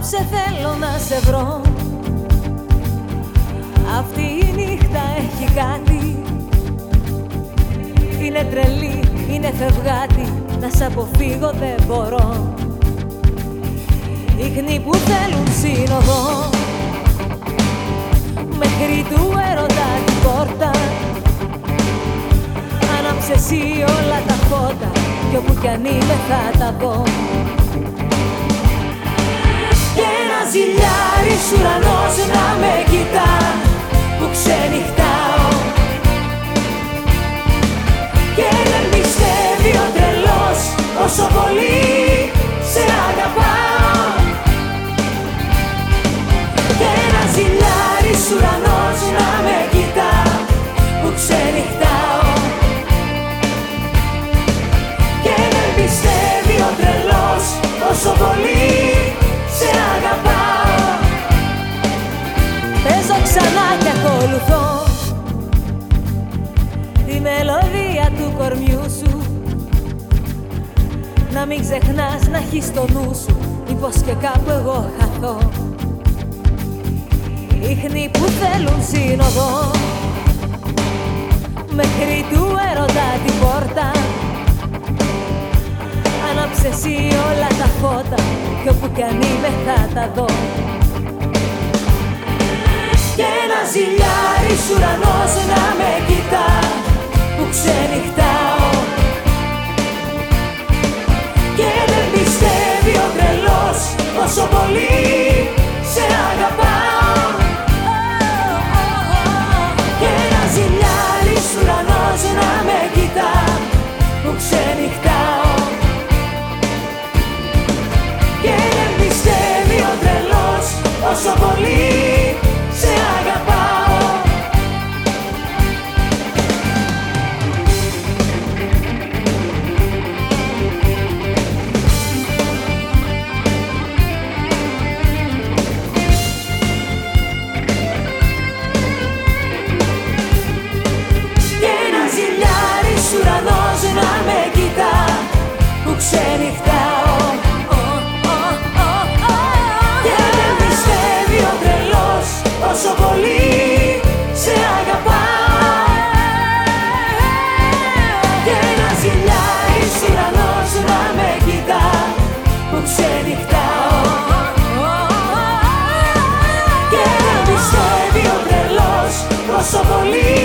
σε θέλω να σε βρω. Αυτή η νύχτα έχει κάτι. Είναι τρελή, είναι φευγάτη. Να σ' αποφύγω δεν μπορώ. Ίχνη που θέλουν σύνοδο. Μέχρι του έρωτα την πόρτα. Άναψε εσύ όλα τα φώτα. Κι όπου κι αν είμαι θα τα δω. Και ένα ζηλιάρης ουρανός να με κοιτά Που ξενυχτάω. Και δεν πιστεύει ο τρελός Όσο πολύ ξανά και ακολουθώ. Τη μελωδία του κορμιού σου. Να μην ξεχνάς να έχεις στο νου σου Μήπως και κάπου εγώ χαθώ. Ίχνη που θέλουν σύνοδο. Μέχρι του έρωτα την πόρτα. Άναψε εσύ όλα τα φώτα Κι όπου κι αν είμαι θα τα δω ζηλιάρης ουρανός να με κοιτά Που ξενυχτάω. Και δεν πιστεύει ο τρελός Όσο πολύ σε αγαπάω. Και ένα ζηλιάρης ουρανός να με κοιτά Που ξενυχτάω τρελός Όσο πολύ σε αγαπάω Και ένα ζηλιάρης ουρανός να με κοιτάς Που ξενυχτάω. Και δεν πιστεύει ο τρελός Όσο πολύ